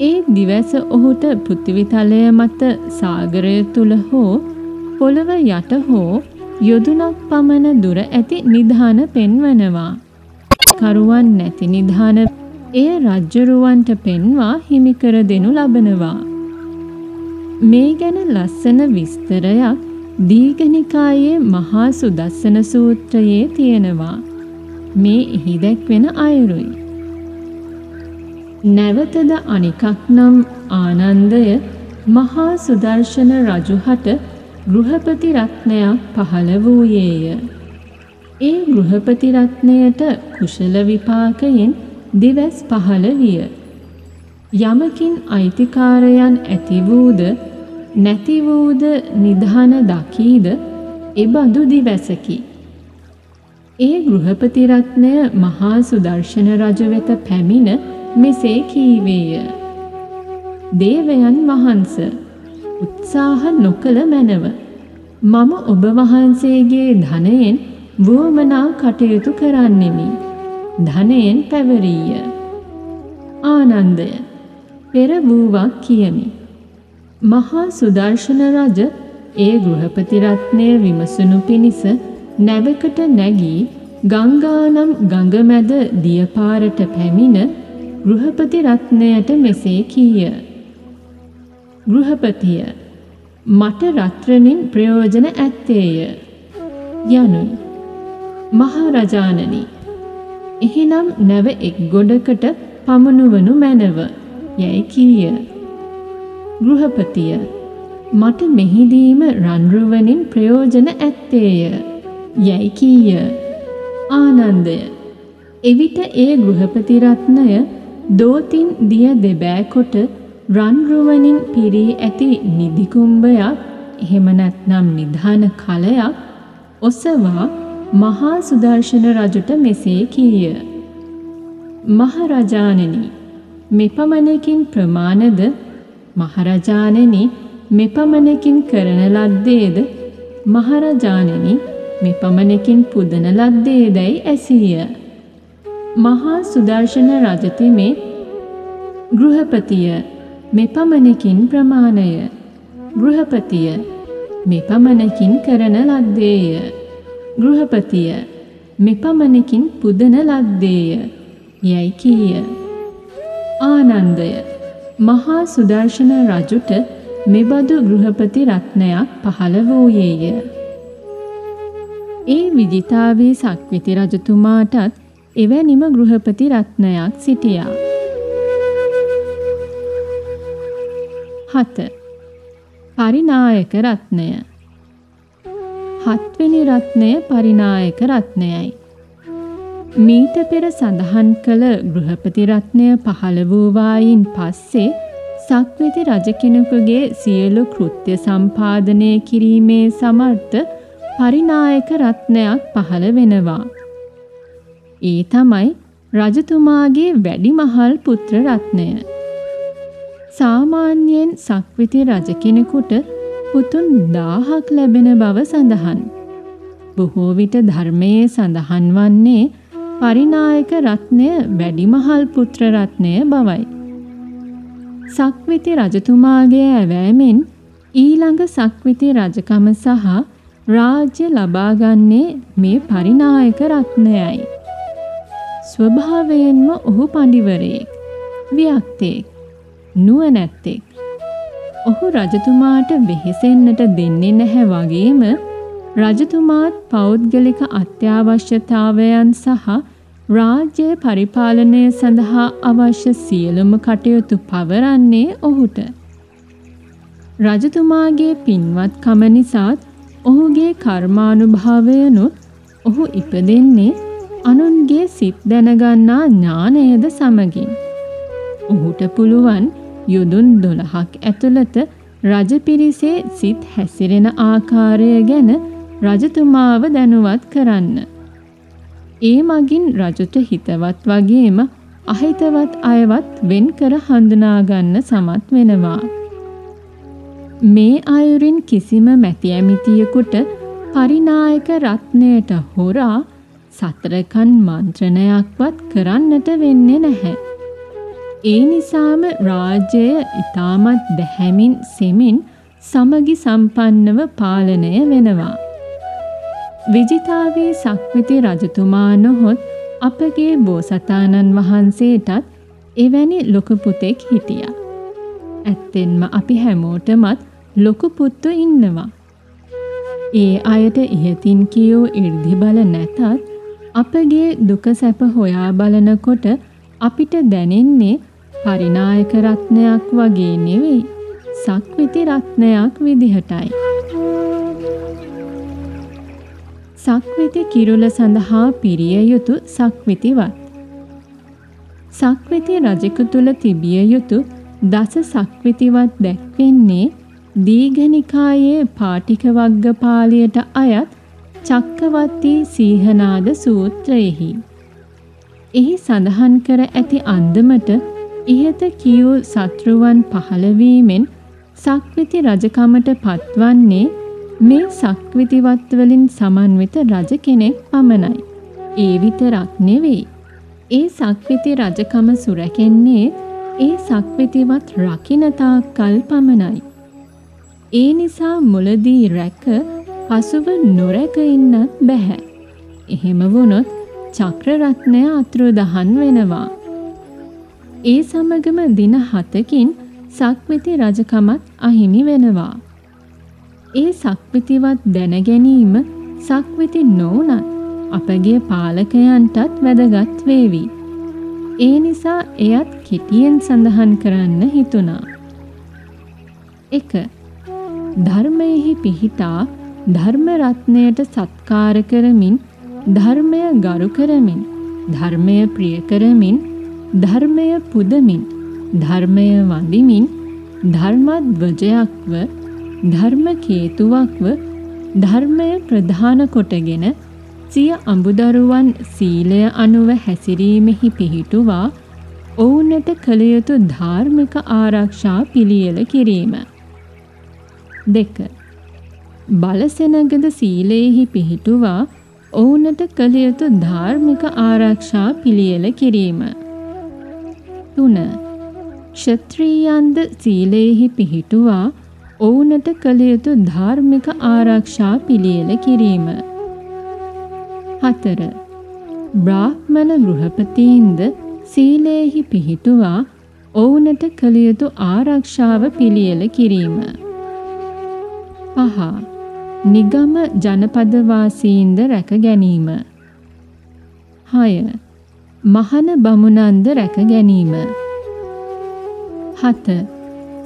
ඒ දිවැස ඔහුට පෘථිවිතලය මත සාගරය තුල හෝ පොළව යට හෝ යොදුනක් පමණ දුර ඇති නිධාන පෙන්වනවා. කරුවන් නැති නිධාන එය රජ්ජරුවන්ට පෙන්වා හිමිකර දෙනු ලබනවා. මේ ගැන ලස්සන විස්තරයක් දීඝනිකායේ මහා සුදස්සන සූත්‍රයේ තියෙනවා. මේ එහි දැක්වෙන අයුරුයි. නැවතද අනිකක් නම් ආනන්දය මහා සුදර්ශන රජුහට ගෘහපති රත්නයක් පහළ වූයේය. ඒ ගෘහපති රත්නයට කුශල විපාකයෙන් දිවස් පහළ විය. යමකින් අයිතිකාරයන් ඇති වූද නැති වූද නිධාන දකීද එබඳු දිවැසකි. ඒ ගෘහපති රත්නය මහා සුදර්ශන රජ වෙත පැමිණ මෙසේ කීවේය. දේවයන් වහන්ස උත්සාහ නොකළ මැනව. මම ඔබ වහන්සේගේ ධනයෙන් වුවමනා කටයුතු කරන්නෙමි. ධනයෙන් පැවරීය. ආනන්දය පෙර වූවක් කියමි. මහා සුදර්ශන රජ ඒ ගෘහපති රත්නය විමසනු පිණිස නැවකට නැගී ගංගානම් ගඟ මැද දියපාරට පැමිණ ගෘහපති රත්නයට මෙසේ කීය. ගෘහපතිය මට රත්‍රණින් ප්‍රයෝජන ඇත්තේය. යනුයි. මහරජාණනි එහිනම් නැව එක් ගොඩකට පමනුවනු මැනව යැයි කීය. ගෘහපතිය මට මෙහිදීම රන්රුවනින් ප්‍රයෝජන ඇත්තේය යැයි කීය. ආනන්දය එවිට ඒ ගෘහපති රත්නය දෝතින් දිය දෙබෑකොට රන්රුවනින් පිරී ඇති නිදිකුම්භයක් එහෙම නැත්නම් නිධාන කලයක් ඔසවා මහා සුදර්ශන රජුට මෙසේ කීය. මහරජාණනි මෙපමණකින් ප්‍රමාණද මහරජාණනි මෙපමණකින් කරන ලද්දේද මහරජාණනි මෙපමණකින් පුදන ලද්දේදැයි ඇසීය. මහා සුදර්ශන රජතෙමේ ගෘහපතිය මෙපමණකින් ප්‍රමාණය ගෘහපතිය මෙපමණකින් කරන ලද්දේය ගෘහපතිය මෙපමණකින් පුදන ලද්දේය යැයි කීය ආනන්දය මහා සුදර්ශන රජුට මෙබඳු ගෘහපති රත්නයක් පහළ වූයේය. ඒ විජිතාවේ සක්විති රජතුමාටත් එවැනිම ගෘහපති රත්නයක් සිටියා. හත පරිනායක රත්නය හත්වෙනි රත්නය පරිනායක රත්නයයි. මීට පෙර සඳහන් කළ ගෘහපති රත්නය පහළ වූවායින් පස්සේ සක්විති රජ කෙනෙකුගේ සියලු කෘත්‍ය සම්පාදනය කිරීමේ සමර්ථ පරිනායක රත්නයක් පහළ වෙනවා. ඒ තමයි රජතුමාගේ වැඩිමහල් පුත්‍ර රත්නය. සාමාන්‍යයෙන් සක්විති රජ කෙනෙකුට පුතුන් 1000ක් ලැබෙන බව සඳහන්. බොහෝ විට ධර්මයේ සඳහන් වන්නේ පරිනායක රත්නය වැඩිමහල් පුත්‍ර රත්නය බවයි. සක්විති රජතුමාගේ ඇවෑමෙන් ඊළඟ සක්විති රජකම සහ රාජ්‍ය ලබාගන්නේ මේ පරිනායක රත්නයයි. ස්වභාවයෙන්ම ඔහු පඬිවරයෙක්, වියක්තෙක්, නුවණැත්තෙක්. ඔහු රජතුමාට වෙහෙසෙන්නට දෙන්නේ නැහැ වගේම රජතුමාත් පෞද්ගලික අත්‍යවශ්‍යතාවයන් සහ රාජ්‍ය පරිපාලනය සඳහා අවශ්‍ය සියලුම කටයුතු පවරන්නේ ඔහුට. රජතුමාගේ පින්වත්කම නිසාත් ඔහුගේ කර්මානුභාවයනුත් ඔහු ඉපදෙන්නේ අනුන්ගේ සිත් දැනගන්නා ඥානයද සමගින්. ඔහුට පුළුවන් යුදුන් දොළහක් ඇතුළත රජපිරිසේ සිත් හැසිරෙන ආකාරය ගැන රජතුමාව දැනුවත් කරන්න. ඒ මගින් රජුට හිතවත් වගේම අහිතවත් අයවත් වෙන් කර හඳුනාගන්න සමත් වෙනවා. මේ අයුරින් කිසිම මැති ඇමිතියෙකුට පරිනායක රත්නයට හොරා සතරකන් මන්ත්‍රණයක්වත් කරන්නට වෙන්නේ නැහැ. ඒ නිසාම රාජ්‍යය ඉතාමත් දැහැමින් සෙමින් සමගි සම්පන්නව පාලනය වෙනවා. විජිතාවේ සක්විති රජතුමා නොහොත් අපගේ බෝසතාණන් වහන්සේටත් එවැනි ලොකු පුතෙක් හිටියා. ඇත්තෙන්ම අපි හැමෝටමත් ලොකු පුත්තු ඉන්නවා. ඒ අයට ඉහතින් කියූ ඉර්ධිබල නැතත් අපගේ දුක සැප හොයා බලනකොට අපිට දැනෙන්නේ පරිනායක රත්නයක් වගේ නෙවෙයි සක්විති රත්නයක් විදිහටයි. සක්විති කිරුල සඳහා පිරිය යුතු සක්විතිවත්. සක්විති රජෙකු තුළ තිබිය යුතු දස සක්විතිවත් දැක්වෙන්නේ දීඝනිකායේ පාටික වග්ග පාළියට අයත් චක්කවත්තී සීහනාද සූත්‍රයෙහි. එහි සඳහන් කර ඇති අන්දමට ඉහත කියූ සත්‍රුවන් පහළවීමෙන් සක්විති රජකමට පත්වන්නේ මේ සක්විතිවත් වලින් සමන්විත රජ කෙනෙක් පමණයි. ඒ විතරක් නෙවෙයි. ඒ සක්විති රජකම සුරැකෙන්නේ ඒ සක්විතිවත් රකින්න තාක්කල් පමණයි. ඒ නිසා මුලදී රැක පසුව නොරැක ඉන්නත් බැහැ. එහෙම වුණොත් චක්‍රරත්නය අතුරුදහන් වෙනවා. ඒ සමගම දින 7කින් සක්විති රජකමත් අහිමි වෙනවා. ඒ සක්විතිවත් දැන ගැනීම සක්විති නොවුනත් අපගේ පාලකයන්ටත් වැදගත් වේවි. ඒ නිසා එයත් කෙටියෙන් සඳහන් කරන්න හිතුණා. 1. ධර්මයෙහි පිහිටා ධර්ම රත්නයට සත්කාර කරමින් ධර්මය ගරු කරමින් ධර්මය ප්‍රිය කරමින් ධර්මය පුදමින් ධර්මය වඳිමින් ධර්මද්වජයක්ව ධර්ම කේතුවක්ව ධර්මය ප්‍රධාන කොටගෙන සිය අඹදරුවන් සීලය අනුව හැසිරීමෙහි පිහිටුවා ඔවුනට කළ යුතු ධාර්මික ආරක්ෂා පිළියෙල කිරීම. 2. බලසෙනගද සීලයෙහි පිහිටුවා ඔවුනට කළ යුතු ධාර්මික ආරක්ෂා පිළියෙල කිරීම. 3. ක්ෂත්‍රීයන්ද සීලයෙහි පිහිටුවා ඔවුනට කළ යුතු ධාර්මික ආරක්ෂා පිළියෙල කිරීම. 4. බ්‍රාහ්මණ ගෘහපතීන්ද සීලයෙහි පිහිටුවා ඔවුනට කළ යුතු ආරක්ෂාව පිළියෙල කිරීම. 5. නිගම ජනපදවාසීන්ද රැක ගැනීම. 6. මහන බමුණන්ද රැක ගැනීම. 7.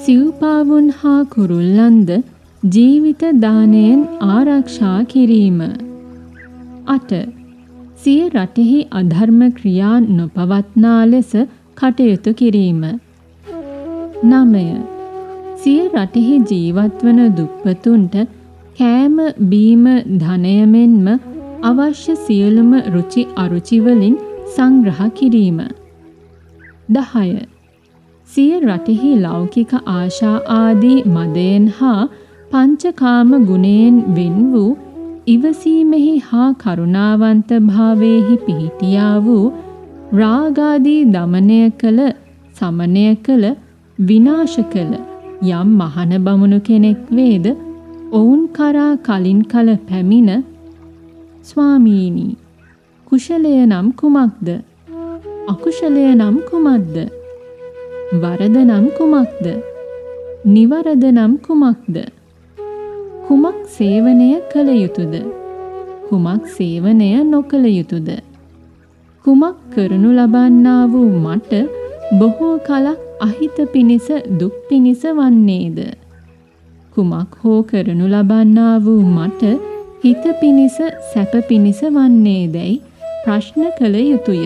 සිව්පාවුන් හා කුරුල්ලන්ද ජීවිත දානයෙන් ආරක්ෂා කිරීම. 8. සිය රටෙහි අධර්ම ක්‍රියා නොපවත්නා ලෙස කටයුතු කිරීම. 9. සිය රටෙහි ජීවත්වන දුප්පතුන්ට කෑම බීම ධනය මෙන්ම අවශ්‍ය සියලුම රුචි අරුචි වලින් සංග්‍රහ කිරීම. 10. සිය රටෙහි ලෞකික ආශා ආදී මදයෙන් හා පංචකාම ගුණයෙන් වෙන් වූ ඉවසීමෙහි හා කරුණාවන්ත භාවයෙහි පිහිටියා වූ රාගාදී දමනය කළ සමනය කළ විනාශ කළ යම් මහන බමුණු කෙනෙක් වේද ඔවුන් කරා කලින් කල පැමිණ ස්වාමීනි කුශලය නම් කුමක්ද අකුශලය නම් කුමක්ද වරද නම් කුමක්ද නිවරද නම් කුමක්ද? කුමක් සේවනය කළ යුතුද? කුමක් සේවනය නොකළ යුතුද? කුමක් කරනු ලබන්නා වූ මට බොහෝ කලක් අහිත පිණිස දුක් පිණිස වන්නේද? කුමක් හෝ කරනු ලබන්නා වූ මට හිත පිණිස සැප පිණිස වන්නේදැයි ප්‍රශ්න කළ යුතුය.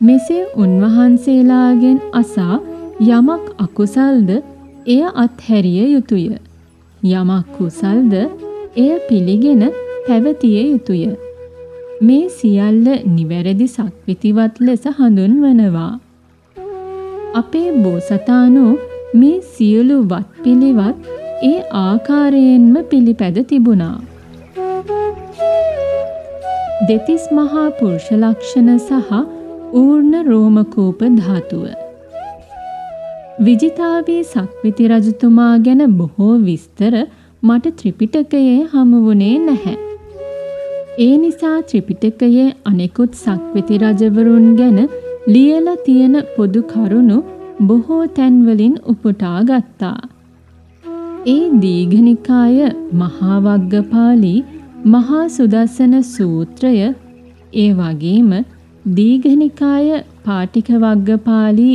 මෙසේ උන්වහන්සේලාගෙන් අසා යමක් අකුසල්ද එය අත්හැරිය යුතුය. යමක් කුසල්ද එය පිළිගෙන පැවතිය යුතුය. මේ සියල්ල නිවැරදි සක්විතිවත් ලෙස හඳුන්වනවා. අපේ බෝසතාණෝ මේ සියලු වත් පිළිවත් ඒ ආකාරයෙන්ම පිළිපැද තිබුණා. දෙතිස් මහා පුරුෂ ලක්ෂණ සහ ඌර්ණ රෝමකූප ධාතුව. විජිතාවේ සක්විති රජතුමා ගැන බොහෝ විස්තර මට ත්‍රිපිටකයේ හමුවුණේ නැහැ. ඒ නිසා ත්‍රිපිටකයේ අනෙකුත් සක්විති රජවරුන් ගැන ලියලා තියෙන පොදු කරුණු බොහෝ තැන්වලින් උපුටා ගත්තා. ඒ දීඝනිකාය මහා වග්ගපාලි මහා සුදස්සන සූත්‍රය ඒ වගේම දීඝනිකාය පාටික වග්ගපාලි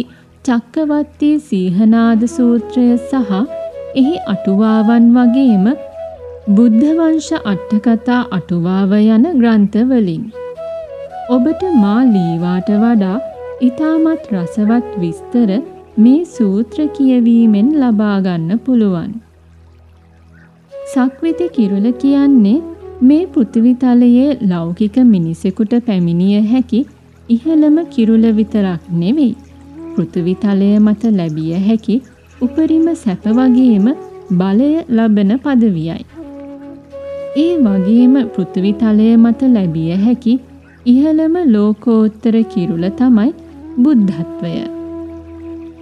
චක්කවත්තී සීහනාද සූත්‍රය සහ එහි අටුවාවන් වගේම බුද්ධ වංශ අට්ඨකථා අටුවාව යන ග්‍රන්ථවලින් ඔබට මා ලීවාට වඩා ඊටමත් රසවත් විස්තර මේ සූත්‍ර කියවීමෙන් ලබා ගන්න පුළුවන්. සක්විති කිරුල කියන්නේ මේ පෘථිවි තලයේ ලෞකික මිනිසෙකුට පැමිණිය හැකි ඉහළම කිරුල විතරක් නෙවෙයි. පෘථිවි තලය මත ලැබිය හැකි උපරිම සැප වගේම බලය ලබන පදවියයි. ඒ වගේම පෘථිවි තලය මත ලැබිය හැකි ඉහළම ලෝකෝත්තර කිරුල තමයි බුද්ධත්වය.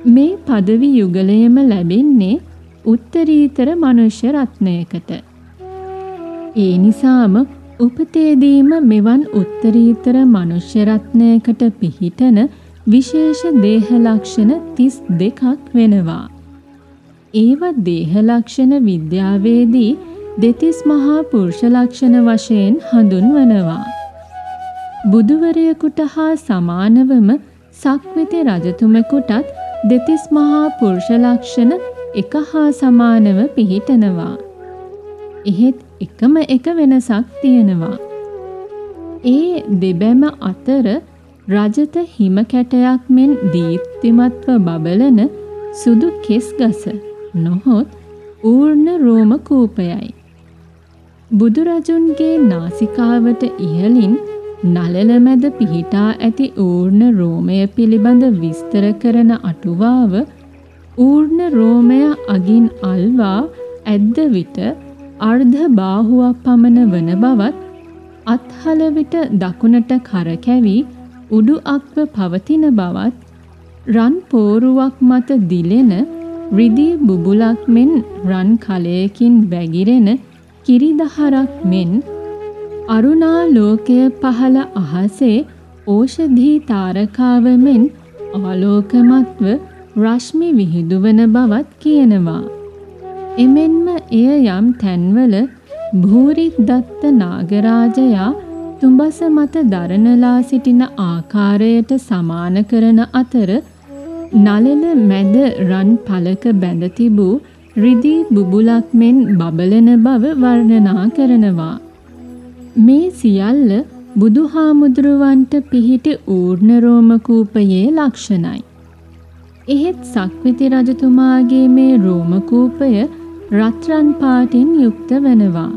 මේ පදවි යුගලයම ලැබෙන්නේ උත්තරීතර මනුෂ්‍ය රත්නයකට. ඒ නිසාම උපතේදීම මෙවන් උත්තරීතර මනුෂ්‍ය රත්නයකට පිහිටන විශේෂ දේහ ලක්ෂණ 32ක් වෙනවා. ඒව දේහ ලක්ෂණ විද්‍යාවේදී දෙතිස් මහා පුරුෂ ලක්ෂණ වශයෙන් හඳුන්වනවා. බුදුවරයෙකුට හා සමානවම සක්විති රජතුමෙකුටත් දෙතිස් මහා පුරුෂ ලක්ෂණ එක හා සමානව පිහිටනවා. එහෙත් එකම එක වෙනසක් තියෙනවා. ඒ දෙබැම අතර රජත හිම කැටයක් මෙන් දීප්තිමත්ව බබලන සුදු කෙස් ගස නොහොත් ඌර්ණ රෝම කූපයයි. බුදුරජුන්ගේ නාසිකාවට ඉහලින් නලල මැද පිහිටා ඇති ඌර්ණ රෝමය පිළිබඳ විස්තර කරන අටුවාව ඌර්ණ රෝමය අගින් අල්වා ඇද්ද විට අර්ධ බාහුවක් පමණ වන බවත් අත්හල විට දකුණට කරකැවි උඩු අක්ව පවතින බවත් රන් පෝරුවක් මත දිලෙන රිදී බුබුලක් මෙන් රන් කලයකින් වැగిරෙන කිරිදහරක් මෙන් අරුණාලෝකය පහළ අහසේ ඕෂධී තාරකාව මෙන් ආලෝකමත්ව රශ්මි විහිදුවන බවත් කියනවා. එමෙන්ම එය යම් තැන්වල භූරිදත්ත නාගරාජයා තුඹස මත දරනලා සිටින ආකාරයට සමාන කරන අතර නලල මැද රන් පලක බැඳ තිබූ රිදී බුබුලක් මෙන් බබලන බව වර්ණනා කරනවා. මේ සියල්ල බුදුහාමුදුරුවන්ට පිහිටි ඌර්ණ රෝම කූපයේ ලක්ෂණයි. එහෙත් සක්විති රජතුමාගේ මේ රෝම කූපය රත්රන් පාටින් යුක්ත වෙනවා.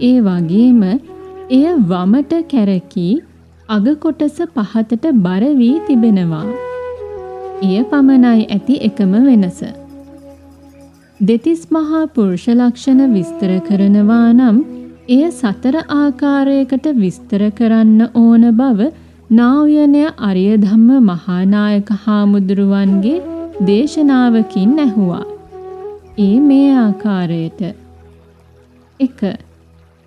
ඒ වගේම එය වමට කැරකී අග කොටස පහතට බර වී තිබෙනවා. එය පමණයි ඇති එකම වෙනස. දෙතිස් මහා පුරුෂ ලක්ෂණ විස්තර කරනවා නම් එය සතර ආකාරයකට විස්තර කරන්න ඕන බව නායනය අරිය ධම්ම මහානායක හාමුදුරුවන්ගේ දේශනාවකින් ඇහුවා. ඒ මේ ආකාරයට 1.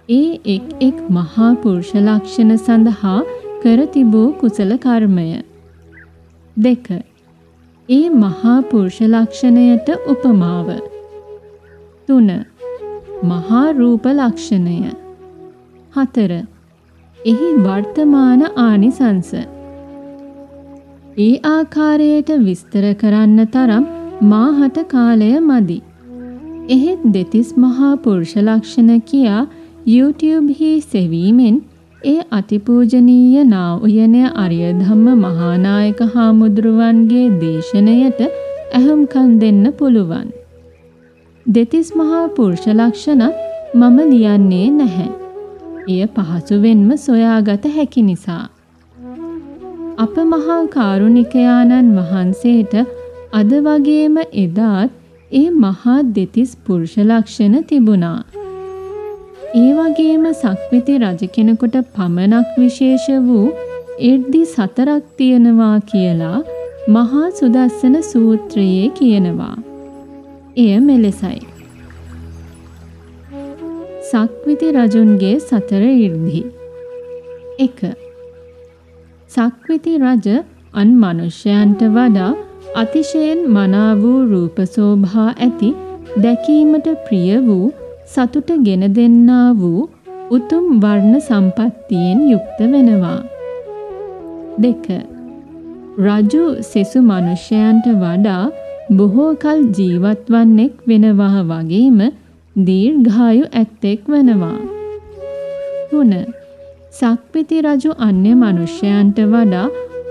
ඒ එක් එක් මහා පුරුෂ ලක්ෂණ සඳහා කර තිබූ කුසල කර්මය. 2. ඒ මහා පුරුෂ ලක්ෂණයට උපමාව. 3. මහා රූප ලක්ෂණය. 4. එහි වර්තමාන ආනිසංස. ඒ ආකාරයට විස්තර කරන්න තරම් මාහට කාලය මදි. එහෙත් දෙතිස් මහා පුරුෂ ලක්ෂණ කියා YouTube හි සෙවීමෙන් ඒ අතිපූජනීය නා උයනය අරිය ධම්ම මහානායක හාමුදුරුවන්ගේ දේශනයට ඇහුම්කන් දෙන්න පුළුවන්. දෙතිස් මහා පුරුෂ ලක්ෂණත් මම ලියන්නේ නැහැ. එය පහසුවෙන්ම සොයාගත හැකි නිසා. අප මහා කාරුණිකයාණන් වහන්සේට අද වගේම එදාත් ඒ මහා දෙතිස් පුරුෂ ලක්ෂණ තිබුණා. ඒ වගේම සක්විති රජ කෙනෙකුට පමණක් විශේෂ වූ එර්දි සතරක් තියෙනවා කියලා මහා සුදස්සන සූත්‍රයේ කියනවා. එය මෙලෙසයි. සක්විති රජුන්ගේ සතර 이르දි 1 සක්විති රජ අන් මනුෂ්‍යයන්ට වඩා අතිශයින් මනා වූ රූප සෝභා ඇති දැකීමට ප්‍රිය වූ සතුට ගෙන දෙන්නා වූ උතුම් වර්ණ සම්පත්තියෙන් යුක්ත වෙනවා. 2. රජු සෙසු මනුෂ්‍යයන්ට වඩා බොහෝ කල් ජීවත් වන්නෙක් වෙනවා වගේම දීර්ඝායු ඇත්තෙක් වනවා. 3. සක්විති රජු අන්‍ය මනුෂ්‍යයන්ට වඩා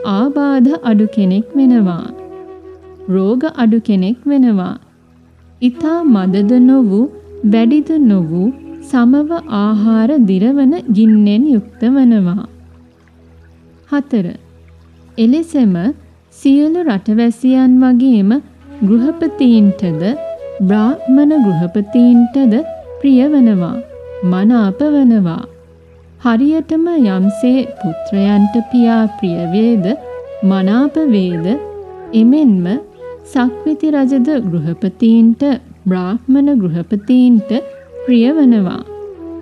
ආබාධ අඩු කෙනෙක් වෙනවා. රෝග අඩු කෙනෙක් වෙනවා. ඊතා මදද නොවු වැඩිද නොවු සමව ආහාර දිරවන ගින්නෙන් යුක්ත වනවා. 4. එලෙසම සියලු රටවැසියන් වගේම ගෘහපතීන්ටද බ්‍රාහ්මණ ගෘහපතීන්ටද ප්‍රිය වනවා මනාප වනවා හරියටම යම්සේ පුත්‍රයන්ට පියා ප්‍රිය වේද මනාප වේද එමෙන්ම සක්විති රජද ගෘහපතීන්ට බ්‍රාහ්මණ ගෘහපතීන්ට ප්‍රිය වනවා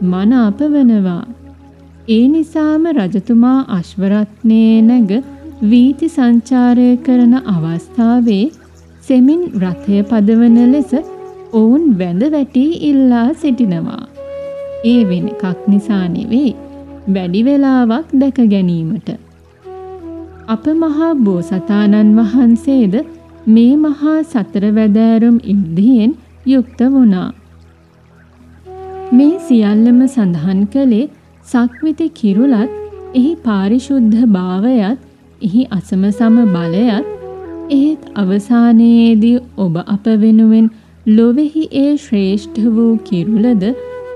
මනාප වනවා ඒ නිසාම රජතුමා අශ්වරත්නයේ නැග වීති සංචාරය කරන අවස්ථාවේ සෙමින් රථය පදවන ලෙස ඔවුන් වැඳ වැටී ඉල්ලා සිටිනවා. ඒ වෙන එකක් නිසා නෙවෙයි වැඩි වෙලාවක් දැක ගැනීමට. අප මහා බෝසතාණන් වහන්සේද මේ මහා සතර වැදෑරුම් ඉර්ධියෙන් යුක්ත වුණා. මේ සියල්ලම සඳහන් කළේ සක්විති කිරුලත් එහි පාරිශුද්ධ භාවයත් එහි අසමසම බලයත් එහෙත් අවසානයේදී ඔබ අප වෙනුවෙන් ලොවෙහි ඒ ශ්‍රේෂ්ඨ වූ කිරුලද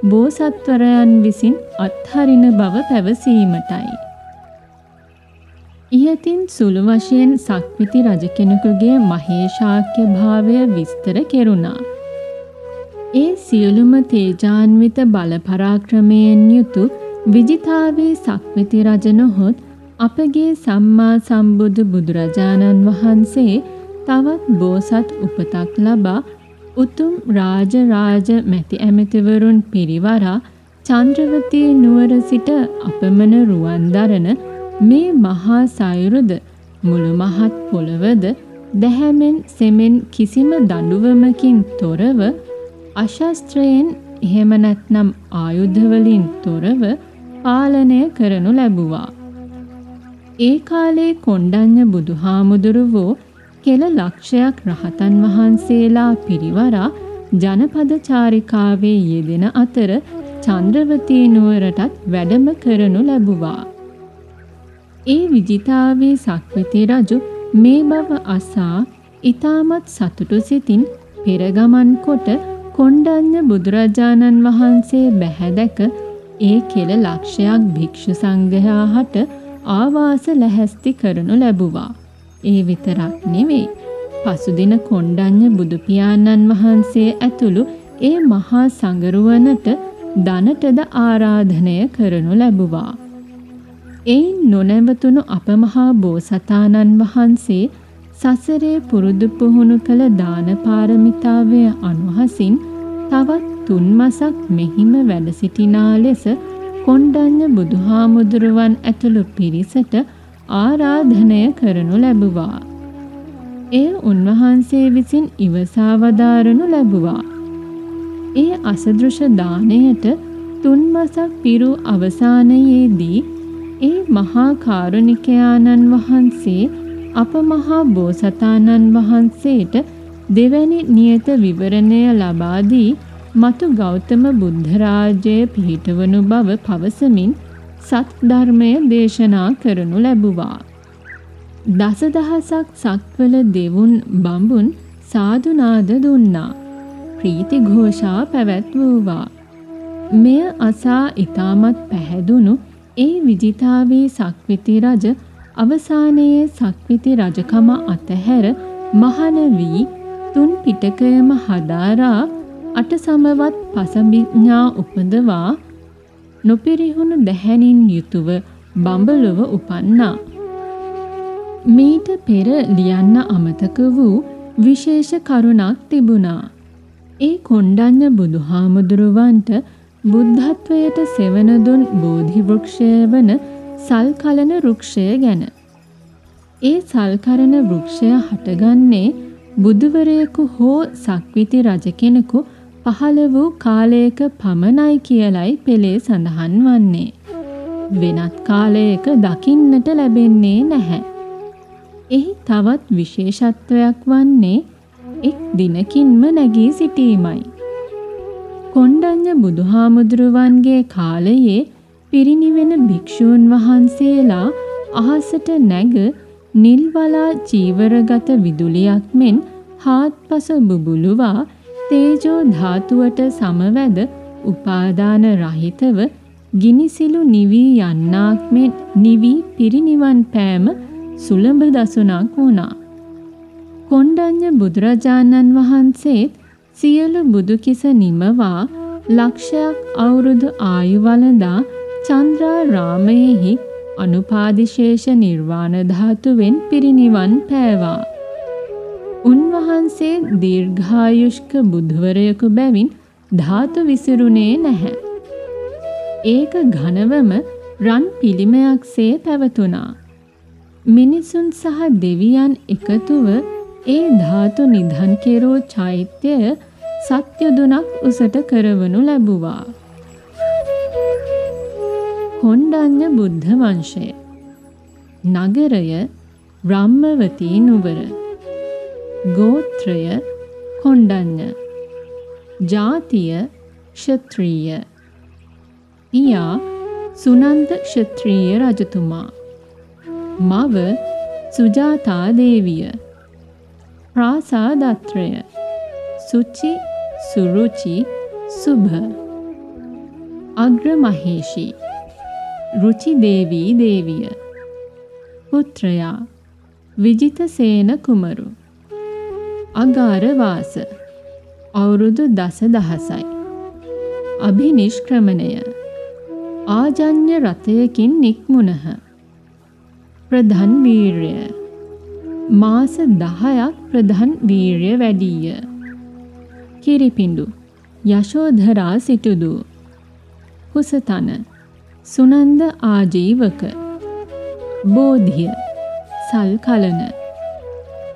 බෝසත්වරයන් විසින් අත්හරින බව පැවසීමටයි. ඉහතින් සුළු වශයෙන් සක්විති රජ කෙනෙකුගේ මහේශාක්‍ය භාවය විස්තර කෙරුණා. ඒ සියලුම තේජාන්විත බල පරාක්‍රමයෙන් යුතු විජිතාවේ සක්විති රජ නොහොත් අපගේ සම්මා සම්බුදු බුදුරජාණන් වහන්සේ තවත් බෝසත් උපතක් ලබා උතුම් රාජ රාජ මැති ඇමතිවරුන් පිරිවරා චන්ද්‍රවතී නුවර සිට අපමණ රුවන් දරන මේ මහා සයුරද මුළු මහත් පොළවද දැහැමෙන් සෙමෙන් කිසිම දඬුවමකින් තොරව අශස්ත්‍රයෙන් එහෙම නැත්නම් ආයුධවලින් තොරව පාලනය කරනු ලැබුවා. ඒ කාලේ කොණ්ඩඤ්ඤ බුදුහාමුදුරුවෝ කෙල ලක්ෂයක් රහතන් වහන්සේලා පිරිවරා ජනපද චාරිකාවේ යෙදෙන අතර චන්ද්‍රවතී නුවරටත් වැඩම කරනු ලැබුවා. ඒ විජිතාවේ සක්විති රජු මේ බව අසා ඊටමත් සතුටු සිතින් පෙරගමන් කොට කොණ්ඩඤ්ඤ බුදුරජාණන් වහන්සේ බැහැදක ඒ කෙල ලක්ෂයක් භික්ෂු සංඝයා හට ආවාස ලැහැස්ති කරනු ලැබුවා. ඒ විතරක් නෙවෙයි. පසුදින කොණ්ඩඤ්ඤ බුදු පියාණන් වහන්සේ ඇතුළු ඒ මහා සංගරුවනට ධනටද ආරාධනය කරනු ලැබුවා. එයින් නොනැවතුණු අපමහා බෝසතාණන් වහන්සේ සසරේ පුරුදු පුහුණු කළ දාන පාරමිතාවය අනුහසින් තවත් තුන් මසක් මෙහිම වැඩ සිටිනා ලෙස කොණ්ඩඤ්ඤ බුදුහාමුදුරුවන් ඇතුළු පිරිසට ආරාධනය කරනු ලැබුවා. එය උන්වහන්සේ විසින් ඉවසා වදාරනු ලැබුවා. ඒ අසදෘශ දාණයට තුන්මසක් පිරු අවසානයේදී ඒ මහා කාරුණිකයාණන් වහන්සේ අප මහා බෝසතාණන් වහන්සේට දෙවැනි නියත විවරණය ලබා දී මතු ගෞතම බුද්ධ රාජ්‍යය පිහිටවනු බව පවසමින් සත් ධර්මය දේශනා කරනු ලැබුවා. දසදහසක් සක්වල දෙවුන් බඹුන් සාදුනාද දුන්නා. ප්‍රීති ഘോഷා පැවැත්වූවා. මෙය අසා ඊටමත් පැහැදුණු ඒ විජිතාවේ සක්විති රජ අවසානයේ සක්විති රජකම අතහැර මහණ වී තුන් පිටකයම හදාරා අට සමවත් පසබිඥා උපදවා නොපිරිහුණු දැහැනින් යුතුව බඹලොව උපන්නා. මීට පෙර ලියන්න අමතක වූ විශේෂ කරුණක් තිබුණා. ඒ කොණ්ඩඤ්ඤ බුදුහාමුදුරුවන්ට බුද්ධත්වයට සෙවන දුන් බෝධි වෘක්ෂය වන සල්කලන වෘක්ෂය ගැන. ඒ සල්කරන වෘක්ෂය හටගන්නේ බුදුවරයෙකු හෝ සක්විති රජ කෙනෙකු පහළ වූ කාලයක පමණයි කියලයි පෙළේ සඳහන් වන්නේ. වෙනත් කාලයක දකින්නට ලැබෙන්නේ නැහැ. එහි තවත් විශේෂත්වයක් වන්නේ එක් දිනකින්ම නැගී සිටීමයි. කොණ්ඩඤ්ඤ බුදුහාමුදුරුවන්ගේ කාලයේ පිරිනිවෙන භික්ෂූන් වහන්සේලා අහසට නැග නිල්වලා චීවරගත විදුලියක් මෙන් හාත්පස බුබුලුවා තේජෝ ධාතුවට සමවැද උපාදාන රහිතව ගිනිසිලු නිවී යන්නාක් මෙන් නිවී පිරිනිවන් පෑම සුලභ දසුණක් වුණා. කොණ්ඩඤ්ඤ බුදුරජාණන් වහන්සේත් සියලු බුදුකිස නිමවා ලක්ෂයක් අවුරුදු ආයු වළඳා චන්ද්‍රාරාමයෙහි අනුපාදිශේෂ නිර්වාණ ධාතුවෙන් පිරිනිවන් පෑවා. උන්වහන්සේ දීර්ඝායුෂ්ක බුදුවරයෙකු බැවින් ධාතු විසිරුණේ නැහැ. ඒක ඝනවම රන් පිළිමයක්සේ පැවතුණා. මිනිසුන් සහ දෙවියන් එකතුව ඒ ධාතු නිධන් කෙරෝ චෛත්‍යය සත්‍යදුනක් උසට කරවනු ලැබුවා. කොණ්ඩඤ්ඤ බුද්ධ වංශය. නගරය බ්‍රහ්මවතී නුවර. ගෝත්‍රය කොණ්ඩඤ්ඤ. ජාතිය ක්ෂත්‍රීය. පියා සුනන්ද ක්ෂත්‍රීය රජතුමා. මව සුජාතා දේවිය. ප්‍රාසාදත්‍රය. සුචි සුරුචි සුභ. අග්‍රමහේෂී රුචි දේවී දේවිය. පුත්‍රයා විජිතසේන කුමරු. අගාරවාස අවුරුදු දස දහසයි. අභිනිෂ්ක්‍රමණය ආජඤ්‍ය රථයකින් නික්මුණහ. ප්‍රධන් වීර්ය. මාස 10ක් ප්‍රධන් වීර්ය වැඩිය. කිරිපිඬු යශෝධරා සිටුදු කුසතන සුනන්ද ආජීවක බෝධිය සල් කලන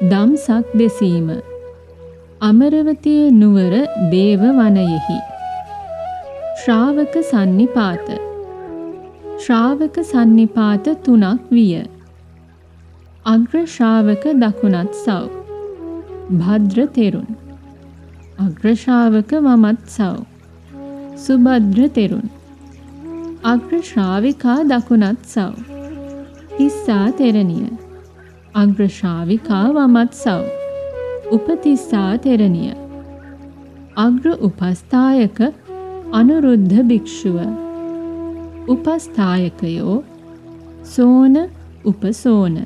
දම්සක් දෙසීම අමරවතිය නුවර දේව වනයෙහි ශ්‍රාවක සන්නිපාත ශ්‍රාවක සන්නිපාත තුනක් විය. අග්‍ර ශ්‍රාවක දකුණත් සව් භද්‍ර තෙරුන් අග්‍ර ශ්‍රාවක වමත් සව්. සුභද්‍ර තෙරුන්. අග්‍ර ශ්‍රාවිකා දකුණත් සව්. තිස්සා තෙරණිය. අග්‍ර ශ්‍රාවිකා වමත් සව්. උපතිස්සා තෙරණිය. අග්‍ර උපස්ථායක අනුරුද්ධ භික්ෂුව. උපස්ථායකයෝ සෝන උපසෝන.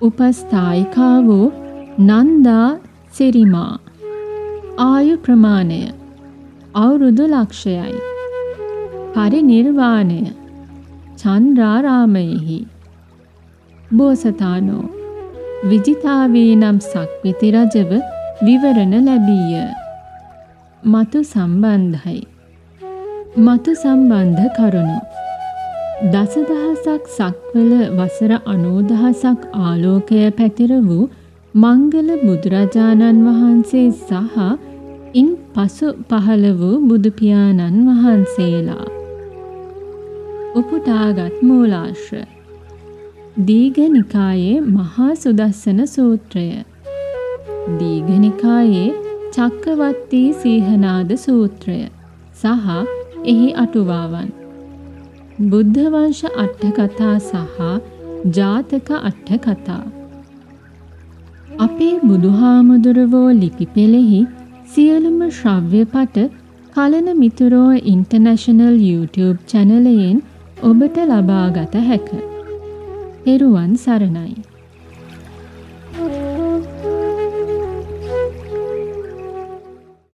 උපස්ථායිකාවෝ නන්දා සිරිමා. ආයු ප්‍රමාණය අවුරුදු ලක්ෂයයි. පරිනිර්වාණය චන්ද්‍රාරාමයෙහි. බෝසතානෝ විජිතාවේ නම් සක්විති රජව විවරණ ලැබීය. මතු සම්බන්ධයි. මතු සම්බන්ධ කරුණු. දසදහසක් සක්වල වසර අනෝදහසක් ආලෝකය පැතිර වූ මංගල බුදුරජාණන් වහන්සේ සහ ඉන් පසු පහළ වූ බුදුපියාණන් වහන්සේලා. උපුටාගත් මූලාශ්‍ර දීඝනිකායේ මහා සුදස්සන සූත්‍රය. දීඝනිකායේ චක්කවත්තී සීහනාද සූත්‍රය සහ එහි අටුවාවන්. බුද්ධවංශ අට්ඨකථා සහ ජාතක අට්ඨකථා අපේ බුදුහාමුදුරුවෝ ලිපි පෙළෙහි සියලුම ශ්‍රව්‍යපට කලන මිතුරෝ ඉන්ටර්නැෂනල් YouTube චැනලයෙන් ඔබට ලබාගත හැක. එරුවන් සරණයි. Thank you.